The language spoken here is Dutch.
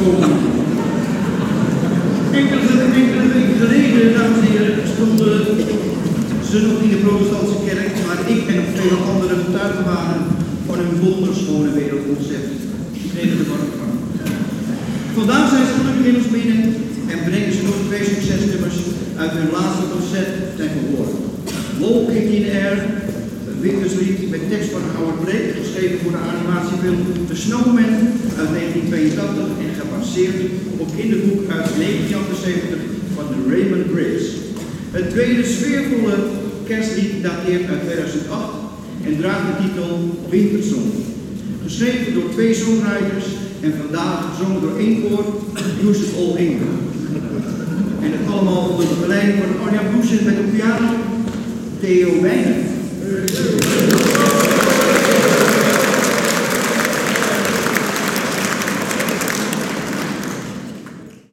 terugkomen. Enkele, enkele weken geleden, dames en heren, stonden ze nog in de protestantse kerk, maar ik en nog vele anderen getuigen waren van een wonderschone wereldconcept. Reden de warm van. Vandaag zijn ze in ons midden en brengen ze nog twee succesnummers uit hun laatste concert ten gehoor. Walking in Air, een winterslied met tekst van Howard Blake, geschreven voor de animatiefilm The Snowman uit 1982 en gebaseerd op kinderboek uit 1978 van de Raymond Briggs. Het tweede sfeervolle kerstlied dateert uit 2008 en draagt de titel Wintersong. Geschreven door twee songwriters en vandaag gezongen door één koor, It All. En het allemaal onder de begeleiding van Arjan Boesen met op piano, Theo Wijnen.